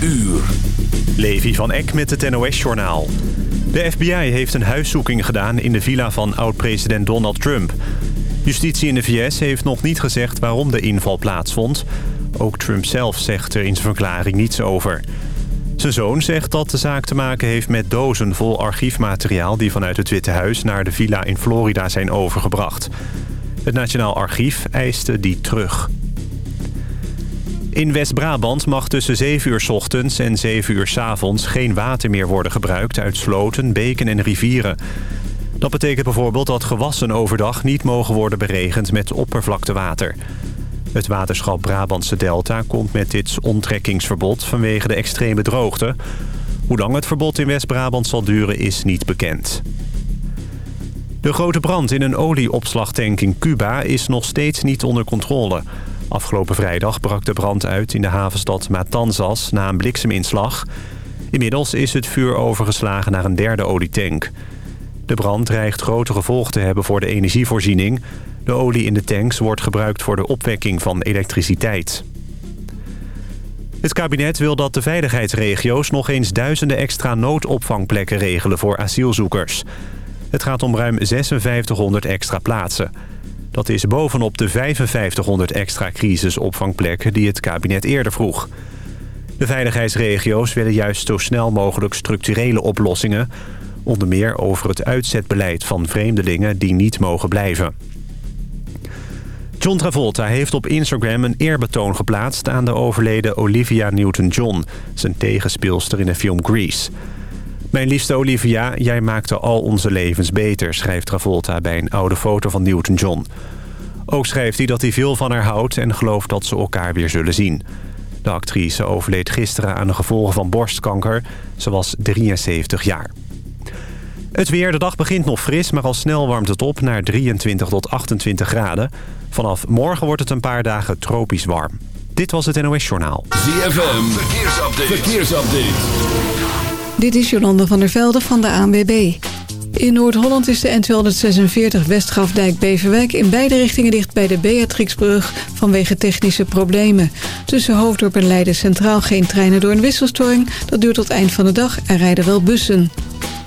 uur. Levi van Eck met het NOS-journaal. De FBI heeft een huiszoeking gedaan in de villa van oud-president Donald Trump. Justitie in de VS heeft nog niet gezegd waarom de inval plaatsvond. Ook Trump zelf zegt er in zijn verklaring niets over. Zijn zoon zegt dat de zaak te maken heeft met dozen vol archiefmateriaal... die vanuit het Witte Huis naar de villa in Florida zijn overgebracht. Het Nationaal Archief eiste die terug. In West-Brabant mag tussen 7 uur s ochtends en 7 uur s avonds... geen water meer worden gebruikt uit sloten, beken en rivieren. Dat betekent bijvoorbeeld dat gewassen overdag niet mogen worden beregend met oppervlaktewater. Het waterschap Brabantse Delta komt met dit onttrekkingsverbod vanwege de extreme droogte. Hoe lang het verbod in West-Brabant zal duren is niet bekend. De grote brand in een olieopslagtank in Cuba is nog steeds niet onder controle. Afgelopen vrijdag brak de brand uit in de havenstad Matanzas na een blikseminslag. Inmiddels is het vuur overgeslagen naar een derde olietank. De brand dreigt grote gevolgen te hebben voor de energievoorziening. De olie in de tanks wordt gebruikt voor de opwekking van elektriciteit. Het kabinet wil dat de veiligheidsregio's nog eens duizenden extra noodopvangplekken regelen voor asielzoekers. Het gaat om ruim 5600 extra plaatsen. Dat is bovenop de 5500 extra crisisopvangplekken die het kabinet eerder vroeg. De veiligheidsregio's willen juist zo snel mogelijk structurele oplossingen... onder meer over het uitzetbeleid van vreemdelingen die niet mogen blijven. John Travolta heeft op Instagram een eerbetoon geplaatst... aan de overleden Olivia Newton-John, zijn tegenspeelster in de film Grease... Mijn liefste Olivia, jij maakte al onze levens beter... schrijft Travolta bij een oude foto van Newton-John. Ook schrijft hij dat hij veel van haar houdt... en gelooft dat ze elkaar weer zullen zien. De actrice overleed gisteren aan de gevolgen van borstkanker. Ze was 73 jaar. Het weer, de dag begint nog fris, maar al snel warmt het op naar 23 tot 28 graden. Vanaf morgen wordt het een paar dagen tropisch warm. Dit was het NOS Journaal. ZFM, verkeersupdate. verkeersupdate. Dit is Jolande van der Velde van de ANWB. In Noord-Holland is de N246 Westgrafdijk-Beverwijk in beide richtingen dicht bij de Beatrixbrug vanwege technische problemen. Tussen Hoofddorp en Leiden Centraal geen treinen door een wisselstoring. Dat duurt tot eind van de dag en rijden wel bussen.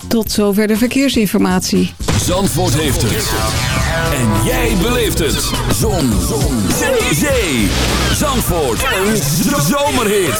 Tot zover de verkeersinformatie. Zandvoort heeft het. En jij beleeft het. Zon. Zon. Zee. Zandvoort. Een zomerhit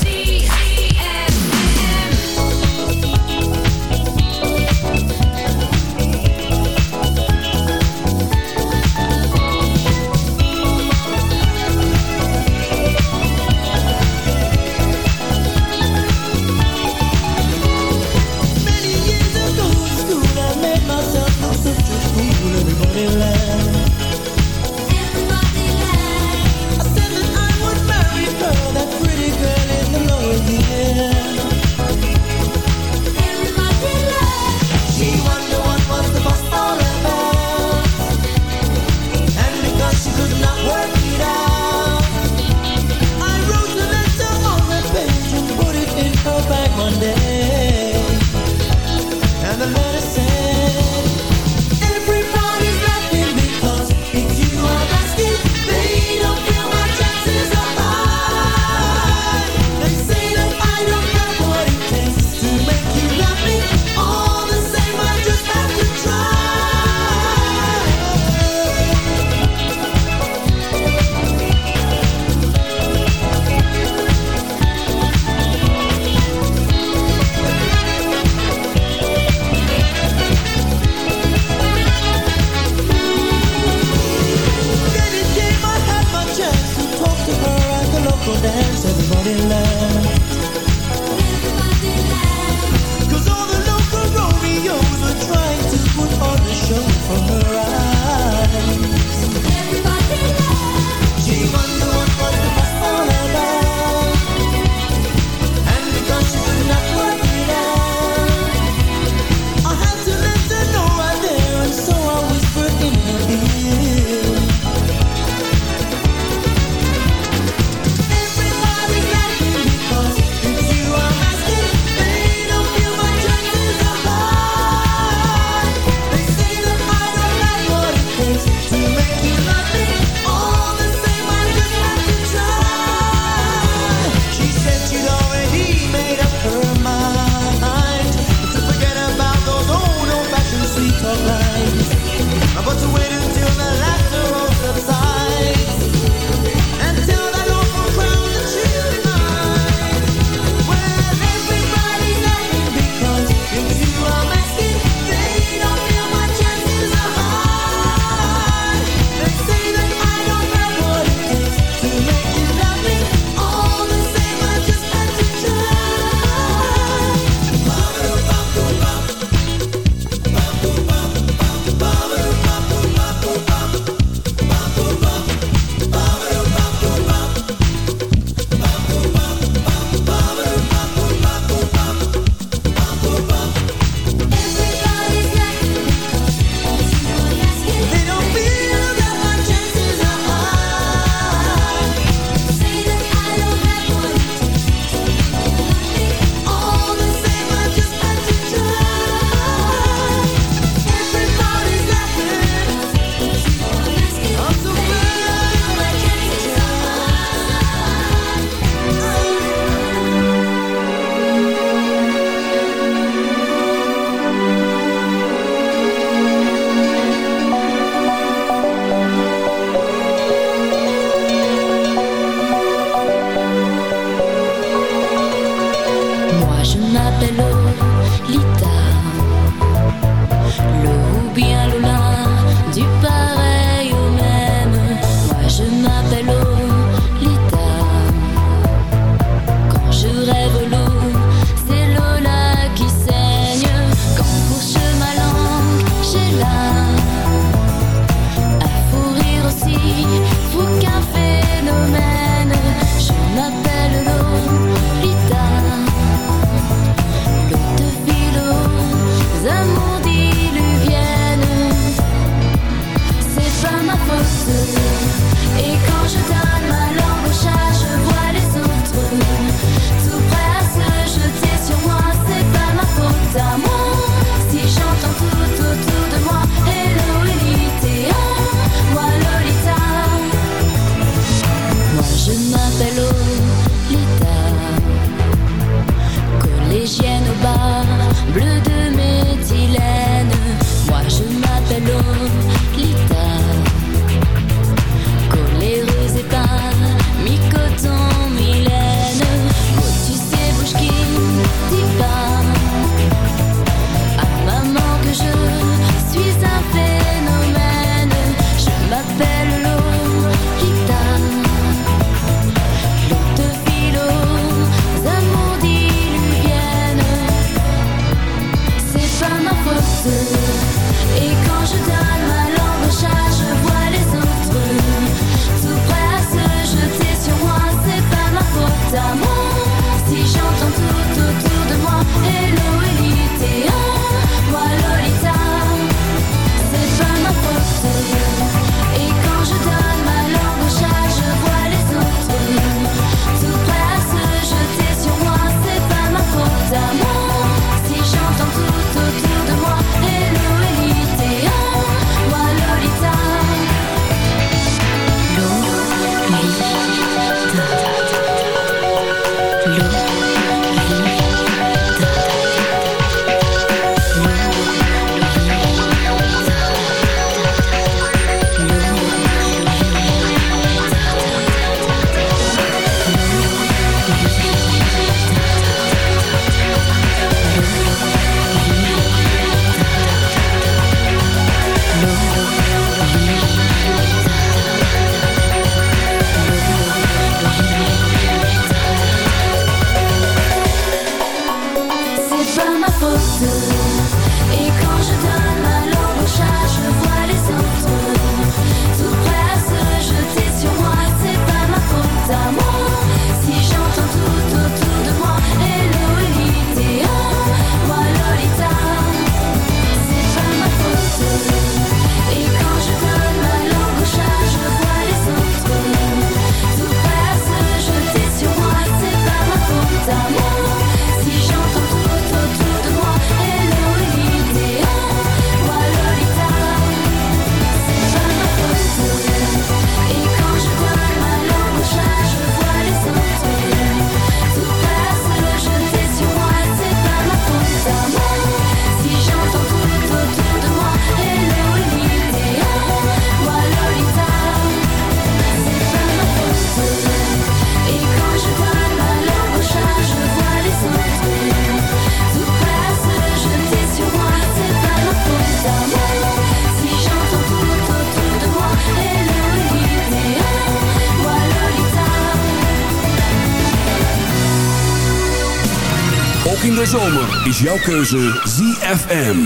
De zomer is jouw keuze ZFM.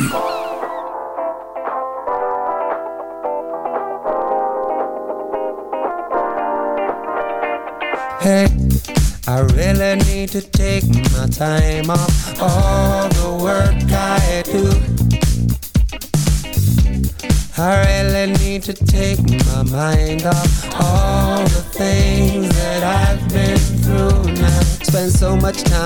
Hey, I really need to take my time off all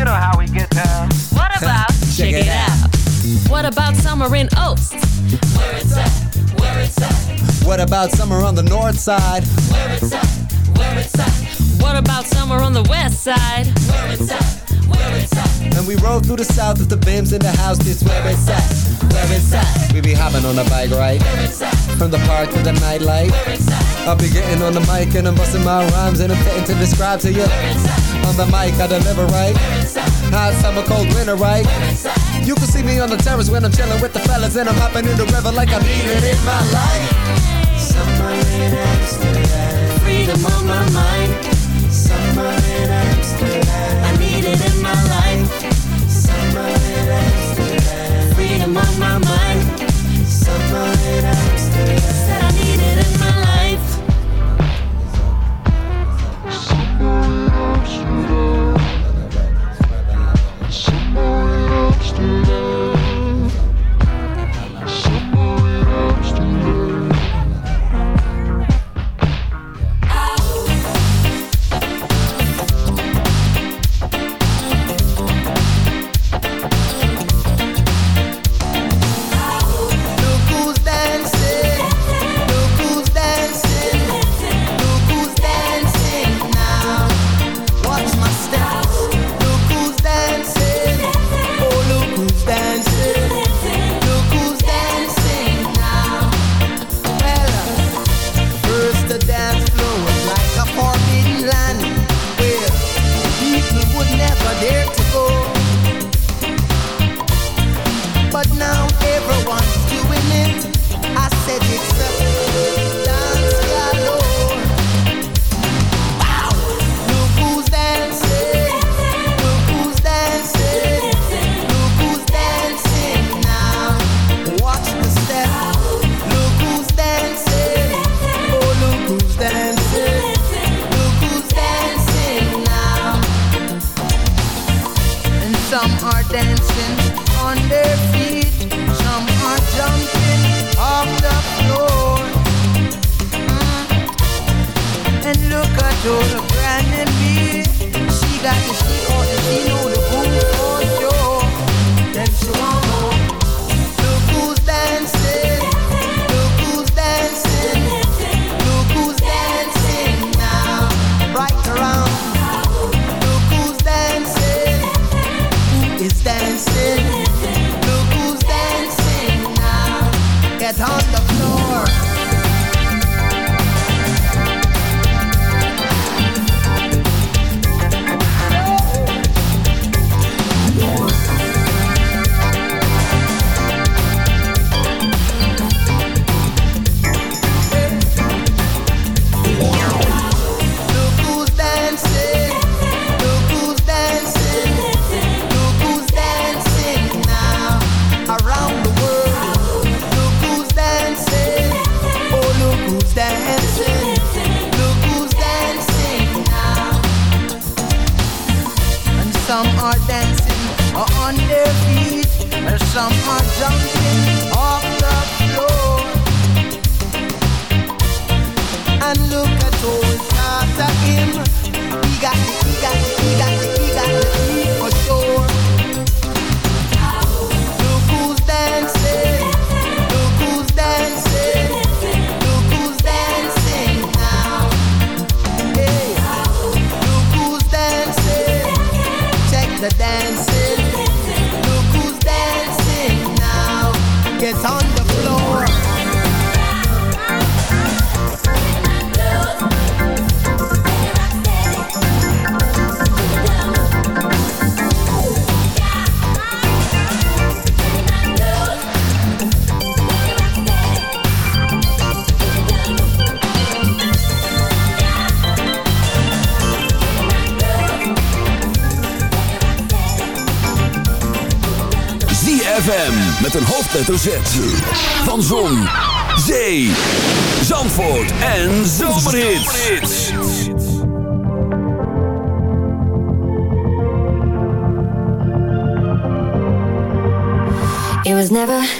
You know how we get down. What about, check, it, out. What about summer in Oaks? Where it's at, where it's at. What about summer on the north side? Where it's at, where it's at. What about summer on the west side? Where it's at where it's at. And we roll through the south with the beams in the house, this where it's at, where it's at. We be hopping on a bike ride, where it's at. from the park to the nightlight. I'll be getting on the mic and I'm busting my rhymes and I'm fitting to describe to you. On the mic, I deliver right. Hot summer, cold winter, right? You can see me on the terrace when I'm chilling with the fellas and I'm hopping in the river like I'm eating in my life. Summer in Amsterdam, freedom on my mind. Summer in Amsterdam, On my dancing. Look who's dancing now. Get on the floor. some are jumping off the floor. And look at. He got it, he got it, he got it, he got it for sure. Satan Met een hoofdletter Z. Van Zon, Zee, Zandvoort en Zomerhits. It was never...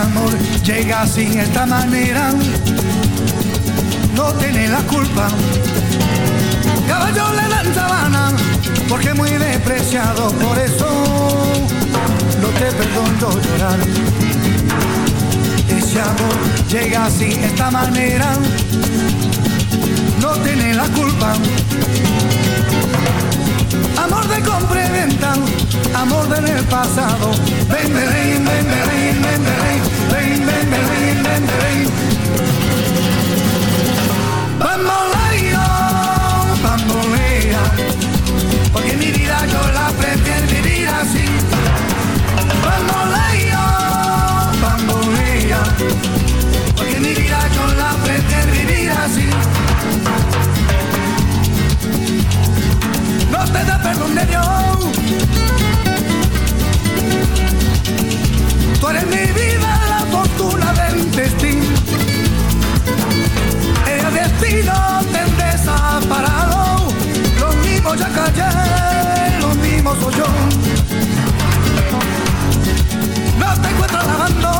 amor llega sin esta manera, no tiene la culpa. Caballo le dan sabana, porque muy despreciado, por eso no te perdono llorar. Ese amor llega así, esta manera, no tiene la culpa. Amor de compra y venta, amor del pasado. Ven, ven, ven, ven, ven, ven, ven, ven, ven, ven, ven, ven. Porque mi vida yo la Tú eres mi vida, la fortuna del destino. El destino te desaparado. Lo mismo ya callé, lo mismo soy yo. No te encuentro lavando.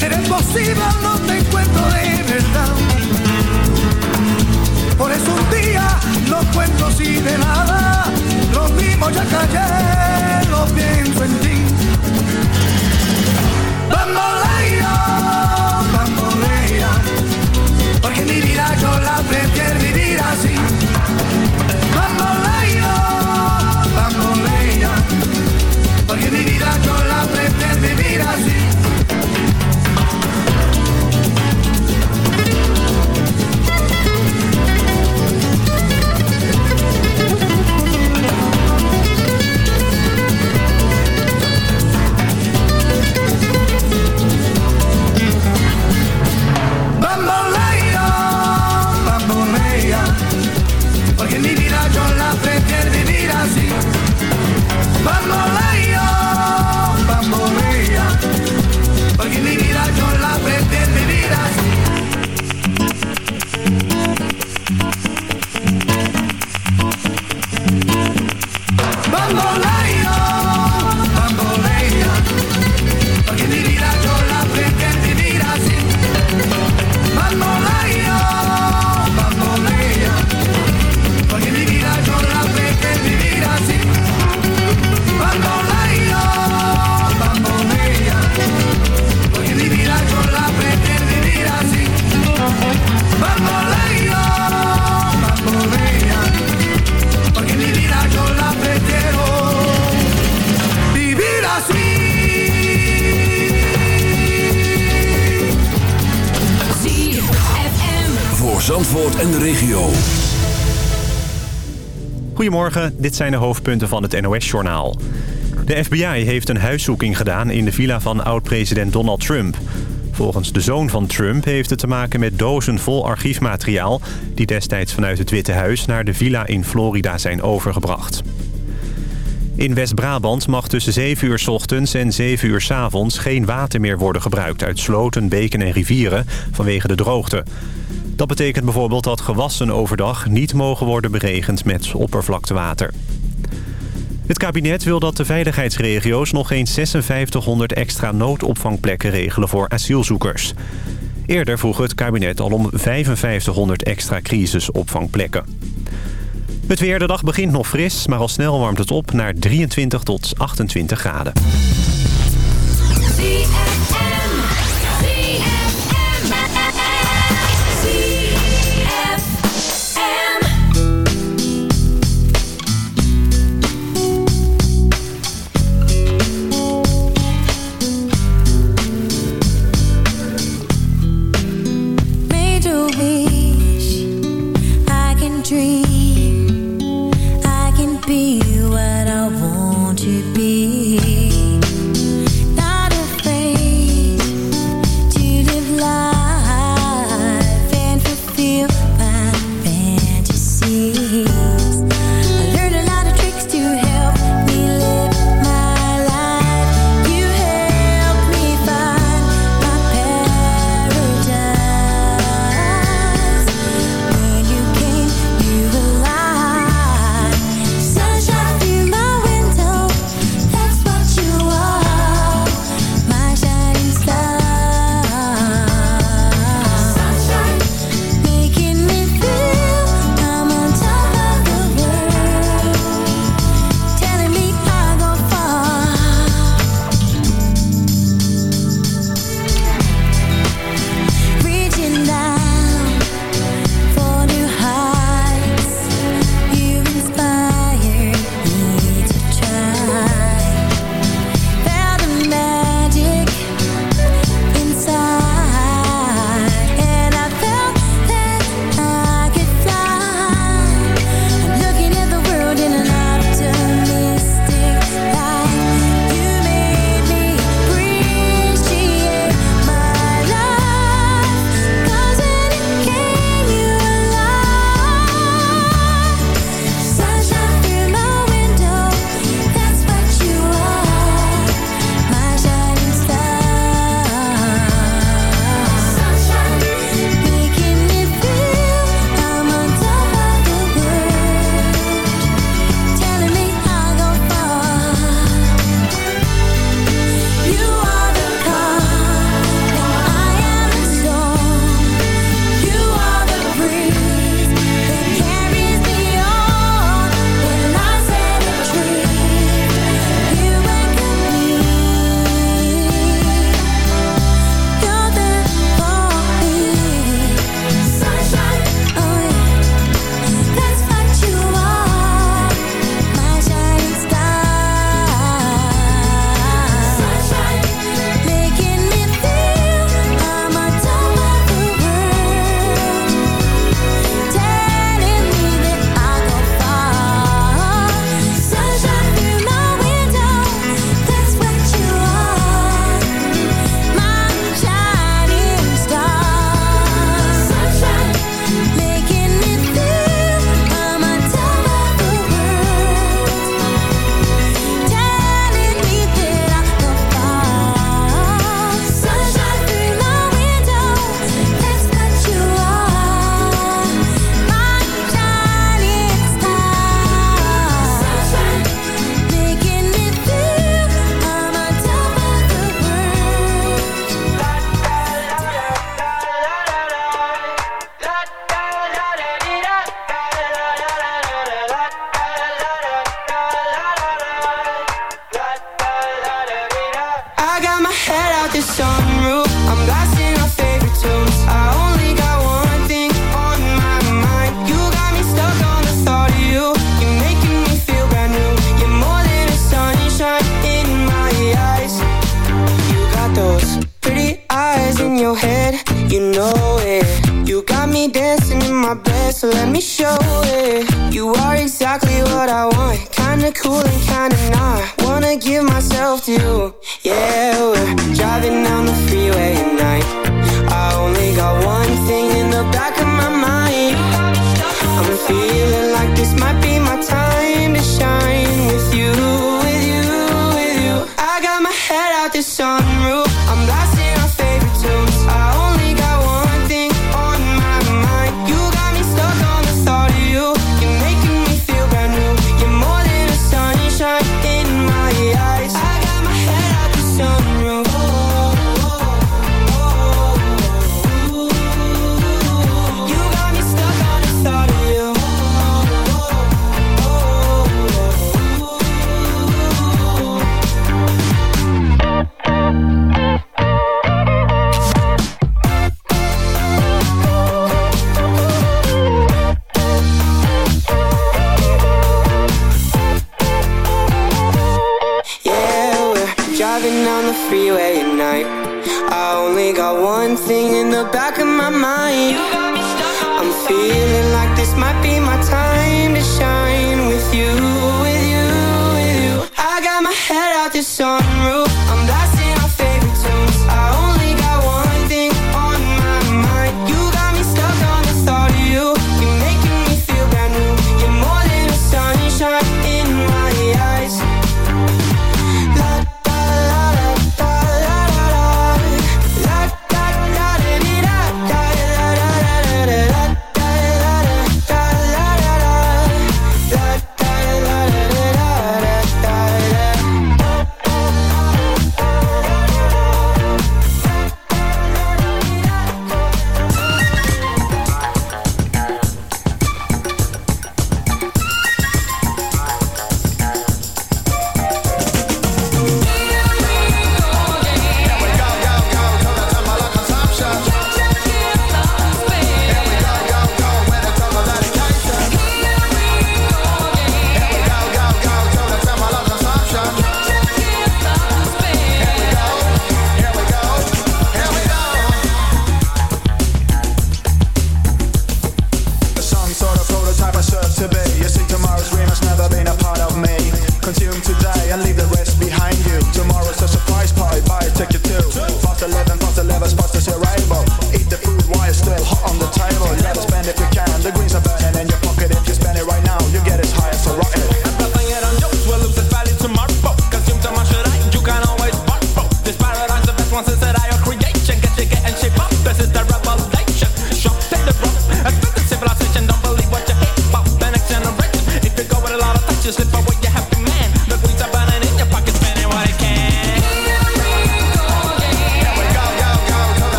Eres posible, no te encuentro de verdad. No cuento así de nada. Lo mismo ya callé, lo pienso en ti. Bambolea, bambolea, porque mi vida yo la prefiero vivir así. Dit zijn de hoofdpunten van het NOS-journaal. De FBI heeft een huiszoeking gedaan in de villa van oud-president Donald Trump. Volgens de zoon van Trump heeft het te maken met dozen vol archiefmateriaal... die destijds vanuit het Witte Huis naar de villa in Florida zijn overgebracht. In West-Brabant mag tussen 7 uur 's ochtends en 7 uur 's avonds geen water meer worden gebruikt uit sloten, beken en rivieren vanwege de droogte. Dat betekent bijvoorbeeld dat gewassen overdag niet mogen worden beregend met oppervlaktewater. Het kabinet wil dat de veiligheidsregio's nog eens 5600 extra noodopvangplekken regelen voor asielzoekers. Eerder vroeg het kabinet al om 5500 extra crisisopvangplekken. Het weer de dag begint nog fris, maar al snel warmt het op naar 23 tot 28 graden. Might be my time to shine with you,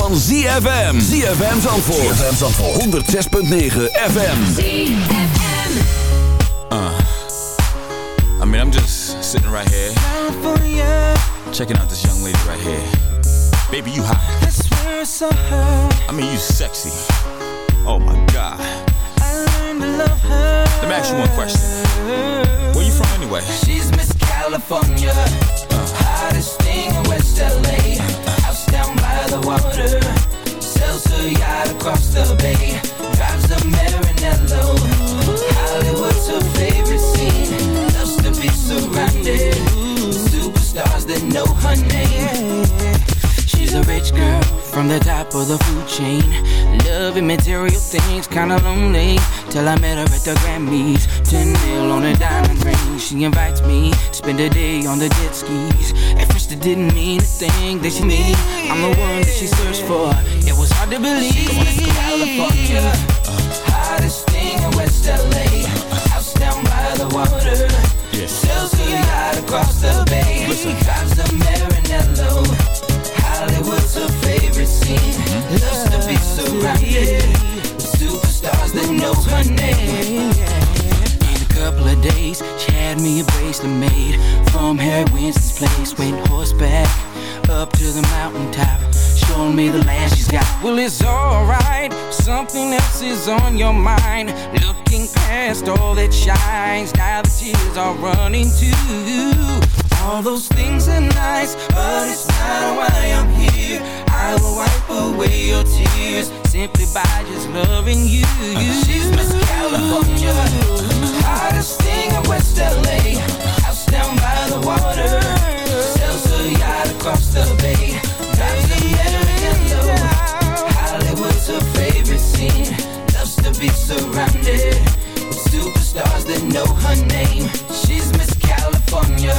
van ZFM. ZFM Zandvoort. ZFM Zandvoort. 106.9 FM. Uh, I mean, I'm just sitting right here, checking out this young lady right here. Baby, you hot. I mean, you sexy. Oh my God. I learned to love her. Let me ask you one question. Where you from anyway? She's Miss California, hottest thing in West LA. Water, sells her yacht across the bay. Drives a Maranello. Hollywood's her favorite scene. Loves to be surrounded superstars that know her name. She's a rich girl from the top of the food chain. Loving material things, kinda lonely. Till I met her at the Grammys. 10 mil on a diamond ring. She invites me spend a day on the jet skis. At first, it didn't mean a thing that she me. I'm the one that she searched for. It was hard to believe. She's Miss California. Superstars that know her name. In a couple of days, she had me a bracelet made from Harry Winston's place. Went horseback up to the mountaintop. Showing me the land she's got. Well, it's alright. Something else is on your mind. Looking past all that shines. Now the tears are running too. All those things are nice, but it's not why I'm here. I will wipe away your tears simply by just loving you. She's Miss California, hottest thing in West LA. House down by the water, sells her yacht across the bay. Drives a Maranello. Hollywood's her favorite scene. Loves to be surrounded with superstars that know her name. She's Miss California.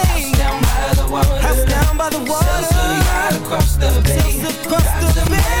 across the bay.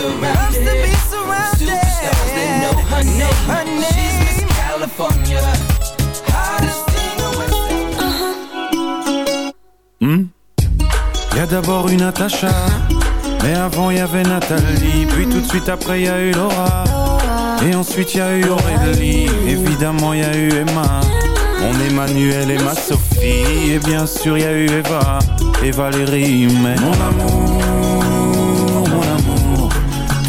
To be surrounded. Superstars that know her name. She's Miss California. Hottest thing in West Hmm? Y a d'abord eu Natacha, mais avant y avait Nathalie, puis tout de suite après y a eu Laura, et ensuite y a eu Aurélie, évidemment y a eu Emma, mon Emmanuel et ma Sophie, et bien sûr y a eu Eva. Et Valérie, mais mon amour,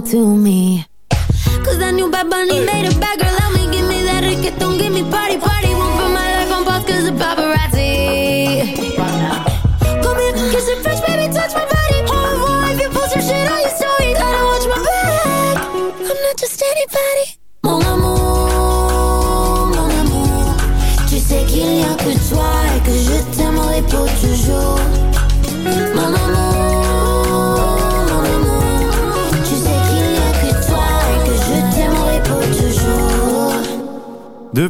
belong to me. Cause that new Bad Bunny made a bad girl. Let me give me that ticket, don't give me party, party.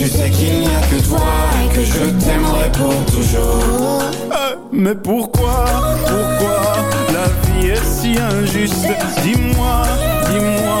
Tu sais qu'il n'y a que toi et que je t'aimerai pour toujours. Mais pourquoi, pourquoi la vie est si injuste? Dis-moi, dis-moi